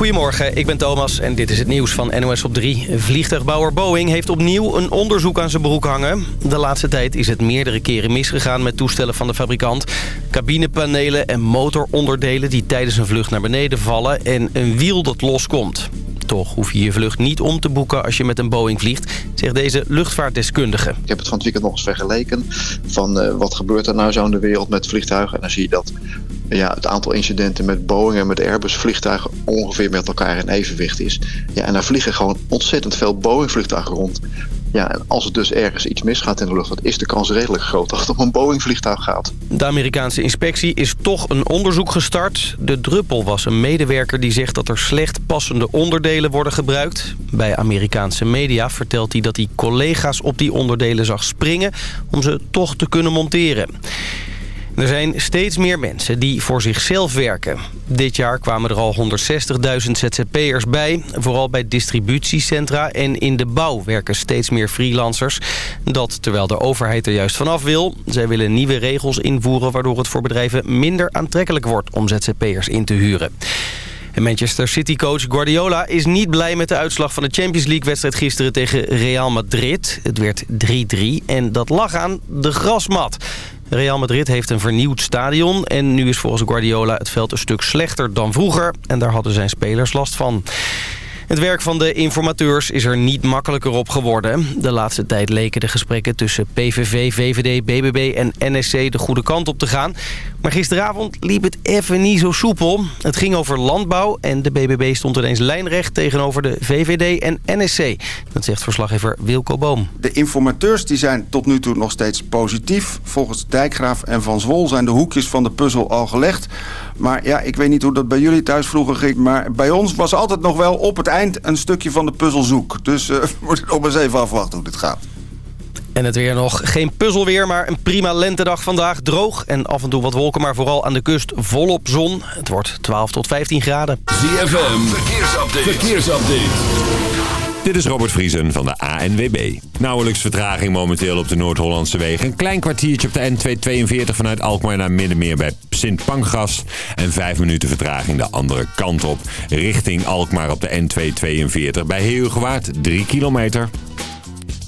Goedemorgen, ik ben Thomas en dit is het nieuws van NOS op 3. Vliegtuigbouwer Boeing heeft opnieuw een onderzoek aan zijn broek hangen. De laatste tijd is het meerdere keren misgegaan met toestellen van de fabrikant. Cabinepanelen en motoronderdelen die tijdens een vlucht naar beneden vallen... en een wiel dat loskomt. Toch hoef je je vlucht niet om te boeken als je met een Boeing vliegt, zegt deze luchtvaartdeskundige. Ik heb het van het weekend nog eens vergeleken van uh, wat gebeurt er nou zo in de wereld met vliegtuigen. En dan zie je dat ja, het aantal incidenten met Boeing en met Airbus vliegtuigen ongeveer met elkaar in evenwicht is. Ja, en daar vliegen gewoon ontzettend veel Boeing vliegtuigen rond. Ja, en als het dus ergens iets misgaat in de lucht, is de kans redelijk groot dat het om een Boeing-vliegtuig gaat. De Amerikaanse inspectie is toch een onderzoek gestart. De druppel was een medewerker die zegt dat er slecht passende onderdelen worden gebruikt. Bij Amerikaanse media vertelt hij dat hij collega's op die onderdelen zag springen om ze toch te kunnen monteren. Er zijn steeds meer mensen die voor zichzelf werken. Dit jaar kwamen er al 160.000 ZZP'ers bij. Vooral bij distributiecentra en in de bouw werken steeds meer freelancers. Dat terwijl de overheid er juist vanaf wil. Zij willen nieuwe regels invoeren waardoor het voor bedrijven minder aantrekkelijk wordt om ZZP'ers in te huren. En Manchester City-coach Guardiola is niet blij met de uitslag van de Champions League-wedstrijd gisteren tegen Real Madrid. Het werd 3-3 en dat lag aan de grasmat. Real Madrid heeft een vernieuwd stadion en nu is volgens Guardiola het veld een stuk slechter dan vroeger. En daar hadden zijn spelers last van. Het werk van de informateurs is er niet makkelijker op geworden. De laatste tijd leken de gesprekken tussen PVV, VVD, BBB en NSC de goede kant op te gaan. Maar gisteravond liep het even niet zo soepel. Het ging over landbouw en de BBB stond ineens lijnrecht tegenover de VVD en NSC. Dat zegt verslaggever Wilco Boom. De informateurs die zijn tot nu toe nog steeds positief. Volgens Dijkgraaf en Van Zwol zijn de hoekjes van de puzzel al gelegd. Maar ja, ik weet niet hoe dat bij jullie thuis vroeger ging. Maar bij ons was altijd nog wel op het eind een stukje van de puzzel zoek. Dus uh, we moeten nog eens even afwachten hoe dit gaat. En het weer nog. Geen puzzelweer, maar een prima lentedag vandaag. Droog en af en toe wat wolken, maar vooral aan de kust volop zon. Het wordt 12 tot 15 graden. ZFM, verkeersupdate. verkeersupdate. Dit is Robert Vriesen van de ANWB. Nauwelijks vertraging momenteel op de Noord-Hollandse wegen. Een klein kwartiertje op de N242 vanuit Alkmaar naar Middenmeer bij Sint Pancras. En vijf minuten vertraging de andere kant op. Richting Alkmaar op de N242 bij Heeugewaard 3 kilometer.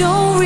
Don't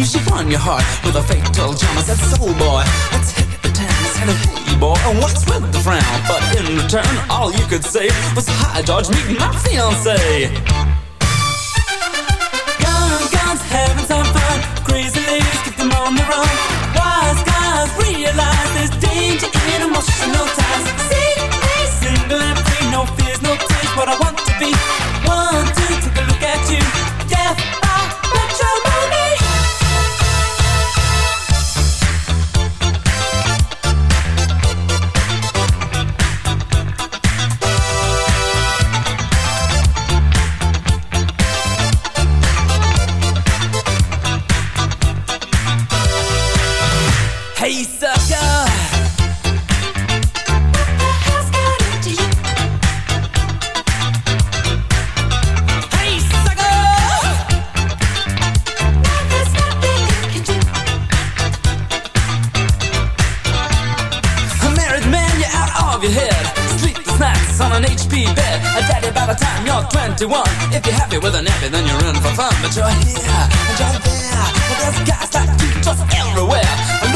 your should won your heart with a fatal charm. I said, Soul boy, let's hit the town. I said, Hey boy, and what's with the frown? But in return, all you could say was, Hi George, meet my fiance. Young guns having some fun, crazy ladies keep them on the run. Wise guys realize there's danger in emotional ties.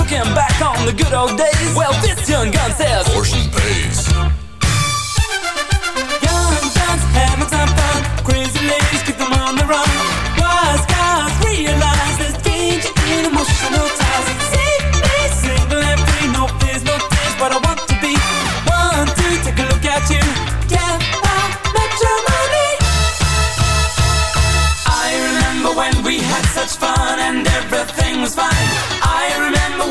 Looking back on the good old days, well, this young gun says, Portion pays. Young guns having some fun. Crazy ladies keep them on the run. Wise guys realize there's danger in emotional ties. See me single and free, no fears, no tears. What I want to be. One, two, take a look at you. Yeah, I met your money. I remember when we had such fun and everything was fine.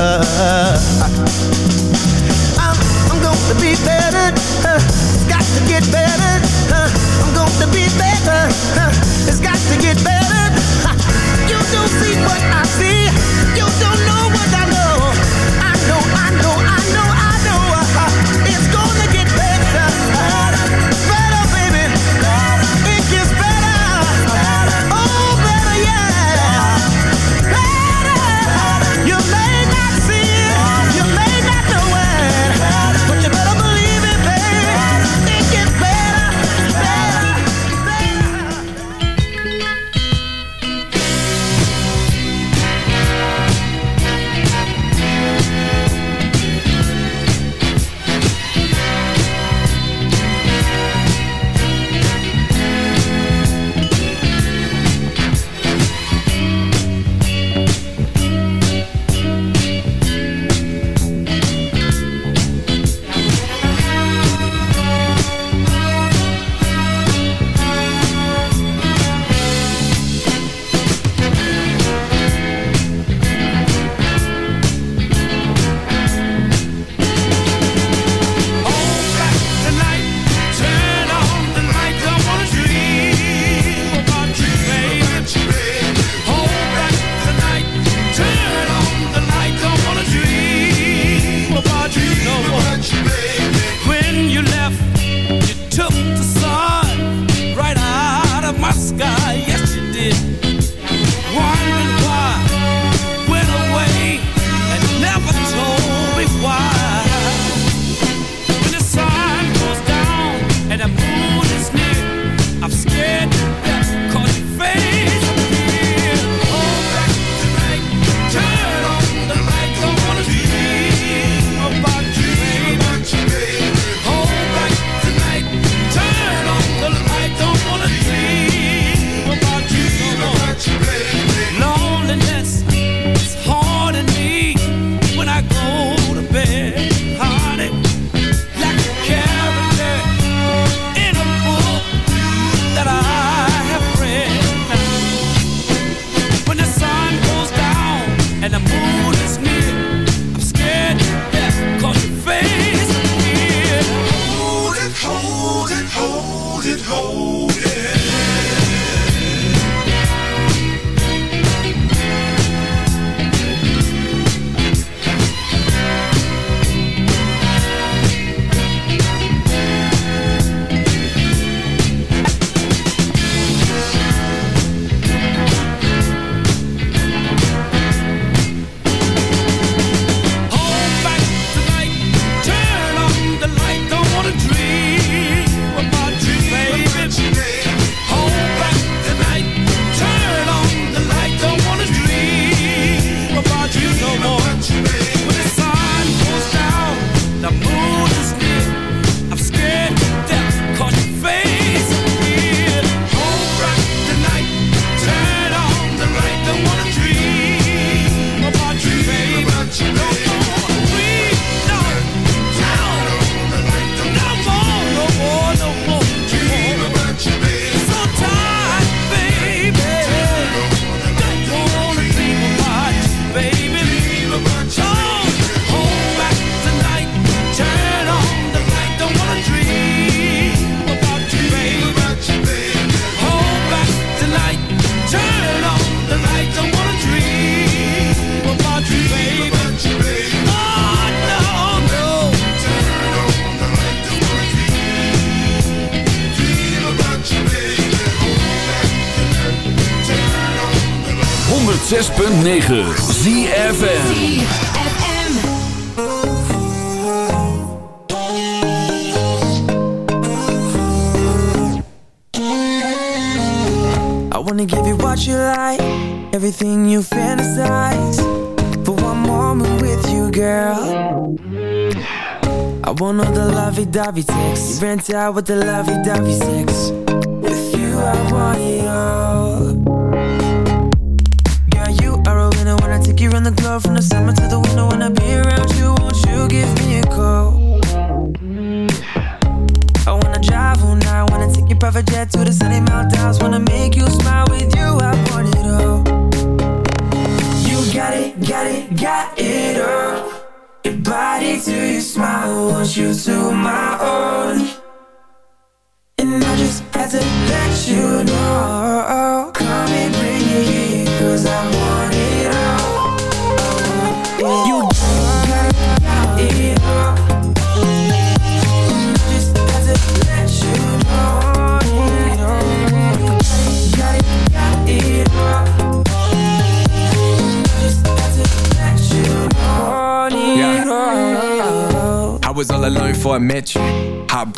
I'm, I'm going to be better. Uh, got to get better. Uh, I'm going to be better. Uh, it's got to get better. 106.9 ZFN I wanna give you what you like, everything you fantasize. For one moment with you, girl. I want all the lovey-dovey sex. You rent out with the lovey-dovey sex. With you, I want it all.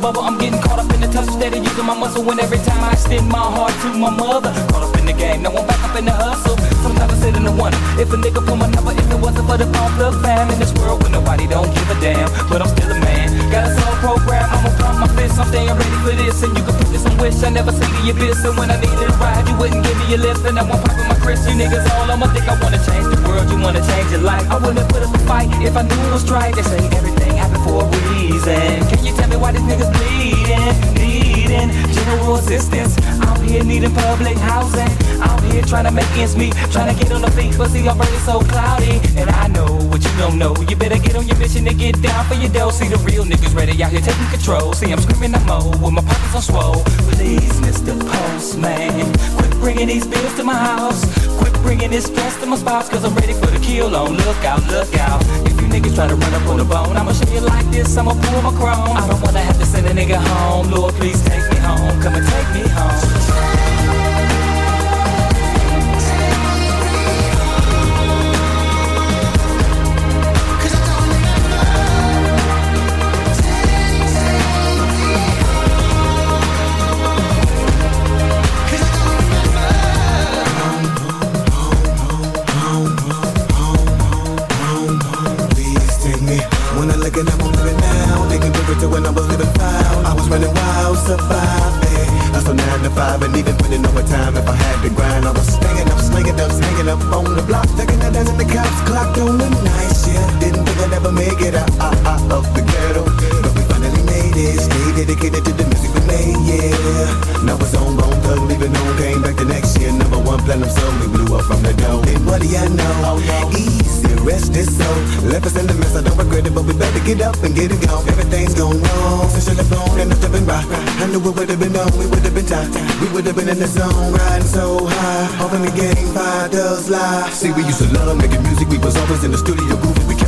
Bubble. I'm getting caught up in the tussle, steady using my muscle. And every time I extend my heart to my mother, caught up in the game, now I'm back up in the hustle. Sometimes I sit in the wonder if a nigga pull my number, if it wasn't for the pump plug fam in this world where nobody don't give a damn. But I'm still a man, got a soul program. I'ma pump my fist, I'm staying ready for this. And you can put this in wish, I never see the abyss. And when I needed a ride, you wouldn't give me a lift. And now I'm popping my Chris, you niggas all I'ma think I wanna change the world, you wanna change your life. I wouldn't put up a fight if I knew it was right. They say everything for a reason. Can you tell me why these niggas bleeding, needing general assistance? I'm here needing public housing. I'm here trying to make ends meet, trying to get on the feet, but see, I'm really so cloudy. And I know what you don't know. You better get on your mission and get down for your dough. See the real niggas ready out here taking control. See, I'm screaming, I'm old with my pockets on swole. Please, Mr. Postman, quit bringing these bills to my house. Quit bringing this stress to my spouse, cause I'm ready for the kill on. Look out, look out. If you niggas try to run up on the bone, I'ma show you like this, I'ma pull my chrome. I don't wanna have to send a nigga home. Lord, please take me home. Come and take me home. And even putting overtime if I had to grind. I was staying up, slinging up, slinging up on the block, thinking I dancing the cops clocked on the night Yeah, Didn't think I'd ever make it out, out, out of the ghetto, but we finally made it. Stay dedicated to the music we made, yeah. Now it's on, bone done leaving home, came back the next year, number one platinum song. We blew up from the dome. and what do you know? Oh, no. E Eazy, rest is so. Left us in the mess, I don't regret it, but we better get up and get it gone. Everything's gone wrong since you left on and it's been right. I knew it would have been on, we would have been tight. We would have been in the zone, riding so high. Hoping the game fire does lie. See, we used to love making music, we was always in the studio grooving.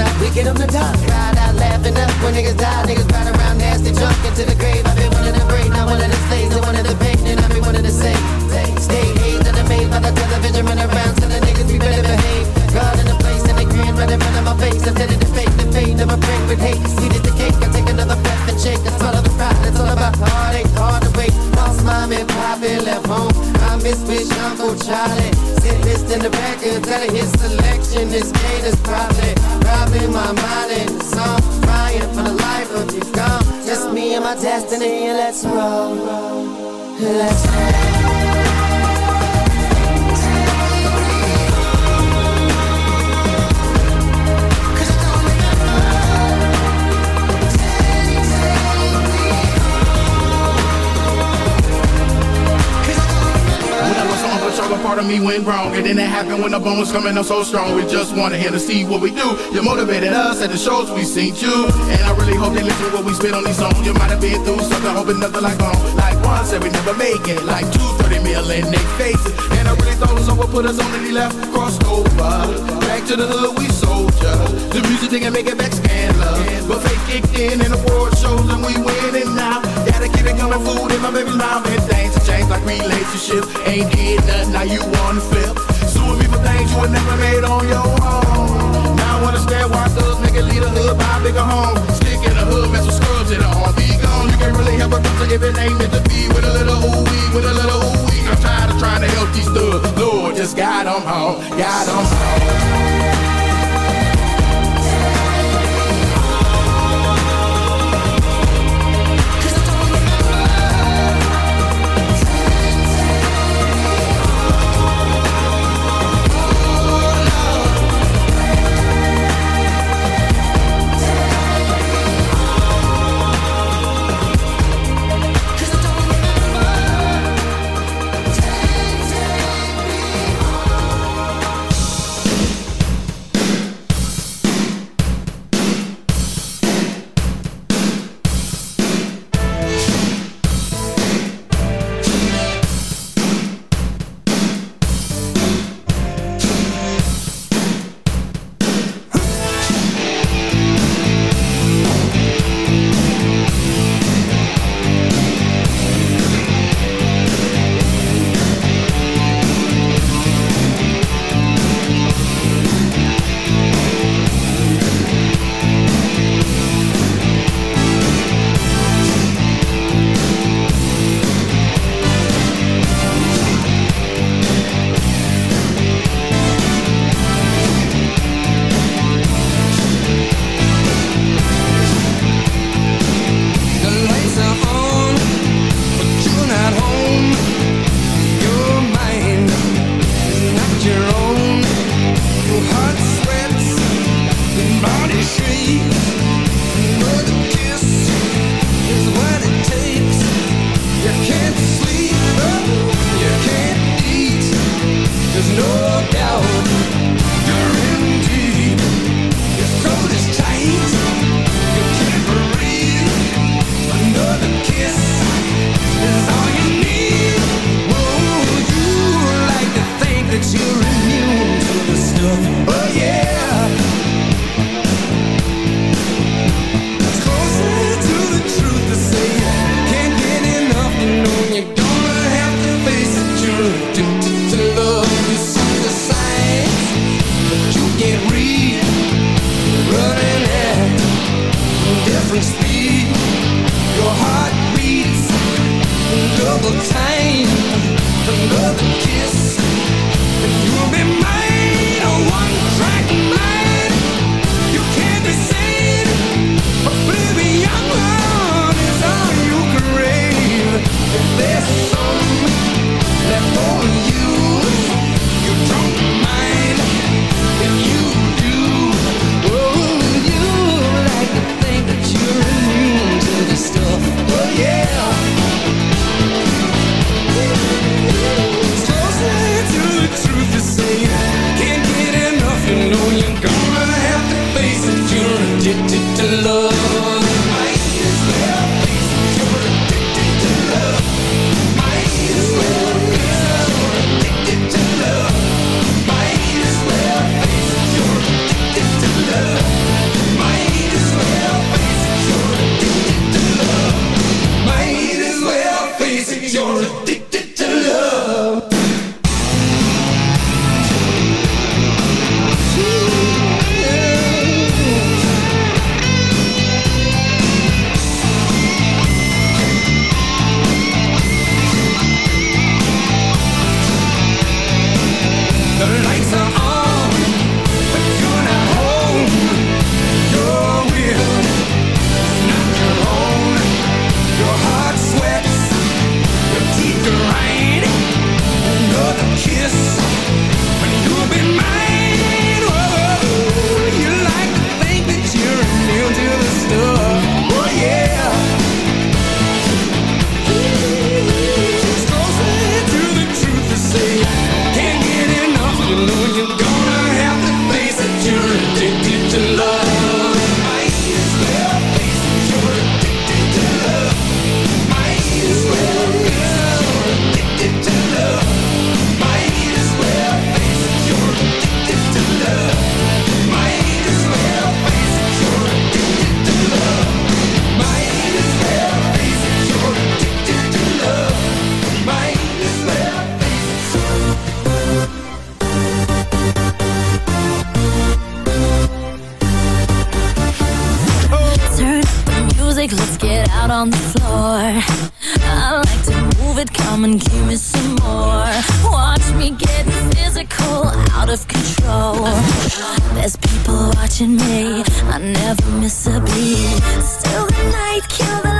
The inside. We get them the top, cried out laughing up when niggas die. Niggas ride around nasty, drunk into the grave. I've been one of the brave, not one of the slaves, and one of the pain, and I've been one of the same. Stay hazed and amazed by the television, run around telling niggas we better behave. God in the place and they grin right in front of my face. I said it to fake the fade of a break with hate. Sweet as the cake, I take another breath and shake. All of the pride, it's all about heartache, hard to wait. Lost mom and poppy left home. Miss Wish Uncle Charlie. Sit list in the back and tell his selection is made is probably, probably my mind in the song. Crying for the life of you. Just me and my destiny, and let's roll. Let's roll. Part of me went wrong. And then it happened when the bone was coming up so strong. We just wanted him to see what we do. You motivated us at the shows we seen you. And I really hope they listen to what we spit on these songs. You might have been through something, hoping nothing like home. Like one said we never make it. Like two, thirty million 30 mil in they faces. And I really thought someone put us on and he left, crossed over. Back to the hood, we soldier. The music didn't make it back scandalous. But fate kicked in and award shows and we winning now. Gotta keep it coming, food in my baby's mouth. And things have changed like relationships. Ain't did nothing, now you wanna flip. Suing me for things you would never made on your own. Now I understand why thugs make it lead a hood, buy a bigger home. Stick in the hood, mess with scrubs in the arm. Be gone, you can't really help a doctor if it ain't meant to be. With a little ooh wee, with a little ooh wee. I'm tired of trying to help these thugs. Lord, just guide them home, guide them home. Come and give me some more. Watch me get physical, out of control. There's people watching me, I never miss a beat. Still the night, kill the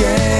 Again.